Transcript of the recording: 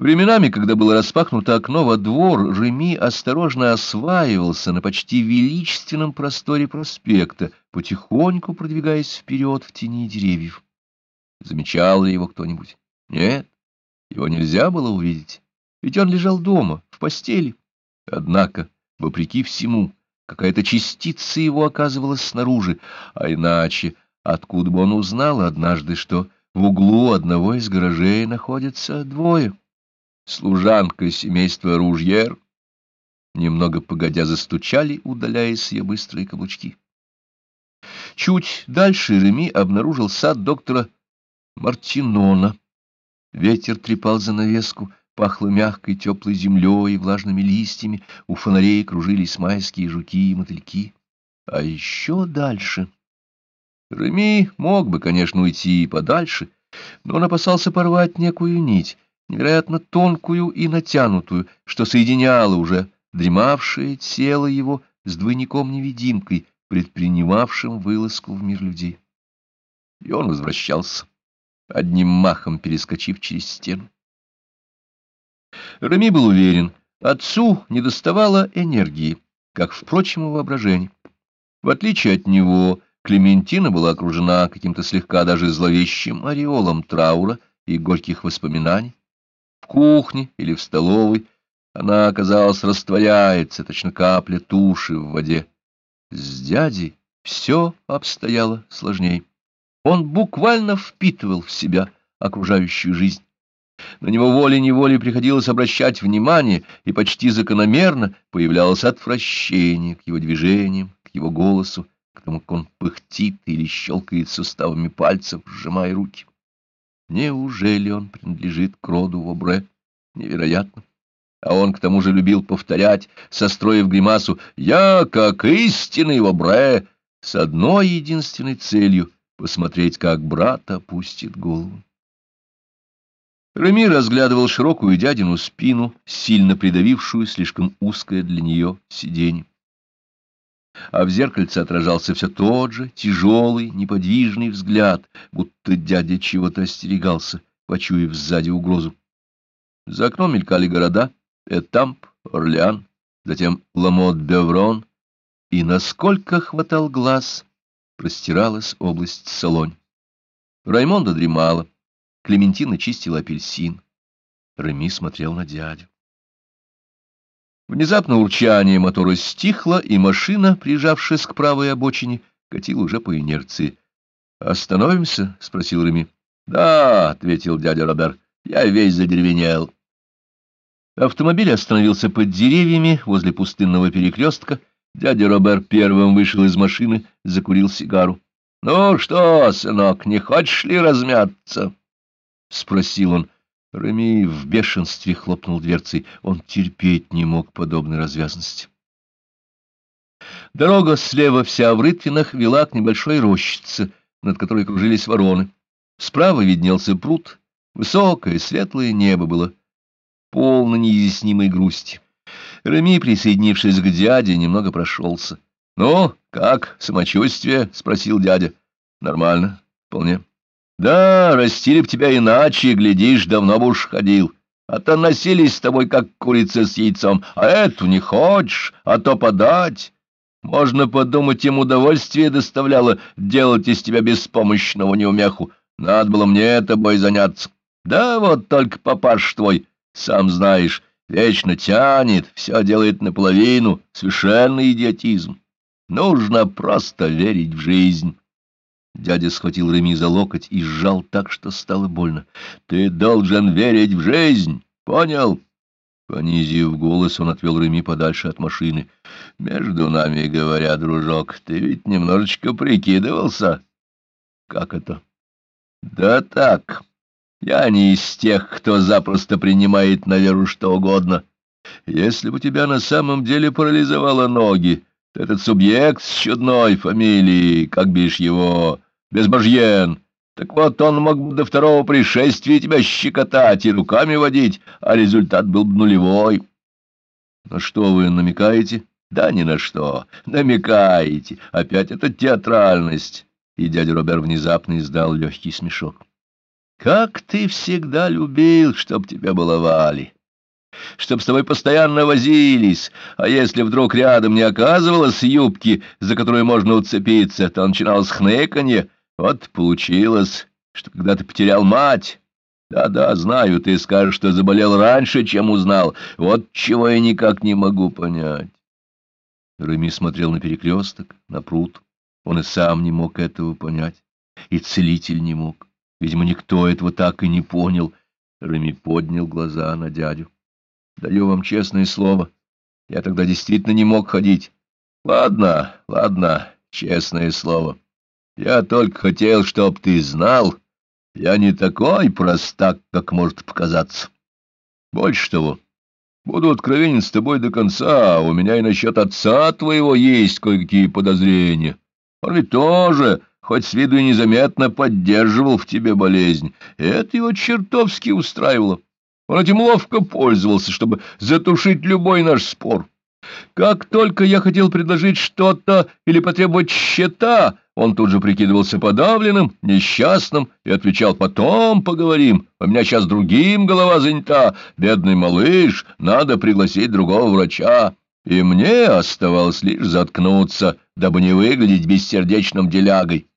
Временами, когда было распахнуто окно во двор, Реми осторожно осваивался на почти величественном просторе проспекта, потихоньку продвигаясь вперед в тени деревьев. Замечал ли его кто-нибудь? Нет, его нельзя было увидеть, ведь он лежал дома, в постели. Однако, вопреки всему, какая-то частица его оказывалась снаружи, а иначе откуда бы он узнал однажды, что в углу одного из гаражей находятся двое? Служанка семейства Ружьер. Немного погодя застучали, удаляясь ее быстрые каблучки. Чуть дальше Реми обнаружил сад доктора Мартинона. Ветер трепал занавеску, пахло мягкой теплой землей и влажными листьями, у фонарей кружились майские жуки и мотыльки. А еще дальше... Реми мог бы, конечно, уйти подальше, но он опасался порвать некую нить — невероятно тонкую и натянутую, что соединяло уже дремавшее тело его с двойником-невидимкой, предпринимавшим вылазку в мир людей. И он возвращался, одним махом перескочив через стену. Рами был уверен, отцу недоставало энергии, как, впрочем, и воображения. В отличие от него, Клементина была окружена каким-то слегка даже зловещим ореолом траура и горьких воспоминаний кухне или в столовой, она, казалось, растворяется, точно капля туши в воде. С дядей все обстояло сложнее. Он буквально впитывал в себя окружающую жизнь. На него волей-неволей приходилось обращать внимание, и почти закономерно появлялось отвращение к его движениям, к его голосу, к тому, как он пыхтит или щелкает суставами пальцев, сжимая руки. Неужели он принадлежит к роду Вобре? Невероятно. А он к тому же любил повторять, состроив гримасу «Я, как истинный Вобре», с одной единственной целью — посмотреть, как брат опустит голову. Реми разглядывал широкую дядину спину, сильно придавившую слишком узкое для нее сиденье а в зеркальце отражался все тот же тяжелый, неподвижный взгляд, будто дядя чего-то остерегался, почуяв сзади угрозу. За окном мелькали города — Этамп, Орлеан, затем Ламот-Беврон, и, насколько хватал глаз, простиралась область Солонь. Раймонда дремала, Клементина чистила апельсин. Реми смотрел на дядю. Внезапно урчание мотора стихло, и машина, прижавшись к правой обочине, катила уже по инерции. «Остановимся?» — спросил Реми. «Да», — ответил дядя Робер, — «я весь задеревенел». Автомобиль остановился под деревьями возле пустынного перекрестка. Дядя Робер первым вышел из машины, закурил сигару. «Ну что, сынок, не хочешь ли размяться?» — спросил он. Рами в бешенстве хлопнул дверцей. Он терпеть не мог подобной развязности. Дорога слева вся в рытвинах вела к небольшой рощице, над которой кружились вороны. Справа виднелся пруд. Высокое светлое небо было полно неизъяснимой грусти. Рами, присоединившись к дяде, немного прошелся. — Ну, как, самочувствие? — спросил дядя. — Нормально, вполне. Да, растили б тебя иначе, глядишь, давно бы уж ходил. А то носились с тобой, как курица с яйцом, а эту не хочешь, а то подать. Можно подумать, им удовольствие доставляло делать из тебя беспомощного неумеху. Надо было мне тобой заняться. Да вот только папаш твой, сам знаешь, вечно тянет, все делает наполовину, совершенный идиотизм. Нужно просто верить в жизнь. Дядя схватил Реми за локоть и сжал так, что стало больно. — Ты должен верить в жизнь, понял? Понизив голос, он отвел Реми подальше от машины. — Между нами, говоря, дружок, ты ведь немножечко прикидывался. — Как это? — Да так. Я не из тех, кто запросто принимает на веру что угодно. Если бы тебя на самом деле парализовало ноги, этот субъект с чудной фамилией, как бишь его, Безбожьен, так вот он мог бы до второго пришествия тебя щекотать и руками водить, а результат был бы нулевой. На что вы намекаете? Да ни на что. Намекаете. Опять эта театральность. И дядя Робер внезапно издал легкий смешок. Как ты всегда любил, чтоб тебя баловали, чтоб с тобой постоянно возились, а если вдруг рядом не оказывалось юбки, за которую можно уцепиться, то начиналось хныканье. Вот получилось, что когда ты потерял мать... Да-да, знаю, ты скажешь, что заболел раньше, чем узнал. Вот чего я никак не могу понять. Реми смотрел на перекресток, на пруд. Он и сам не мог этого понять. И целитель не мог. Видимо, никто этого так и не понял. Реми поднял глаза на дядю. Даю вам честное слово. Я тогда действительно не мог ходить. Ладно, ладно, честное слово. Я только хотел, чтоб ты знал, я не такой простак, как может показаться. Больше того, буду откровенен с тобой до конца, у меня и насчет отца твоего есть кое-какие подозрения. Он ведь тоже хоть с виду и незаметно поддерживал в тебе болезнь. Это его чертовски устраивало. Он этим ловко пользовался, чтобы затушить любой наш спор. Как только я хотел предложить что-то или потребовать счета, он тут же прикидывался подавленным, несчастным и отвечал «потом поговорим, у меня сейчас другим голова занята, бедный малыш, надо пригласить другого врача». И мне оставалось лишь заткнуться, дабы не выглядеть бессердечным делягой.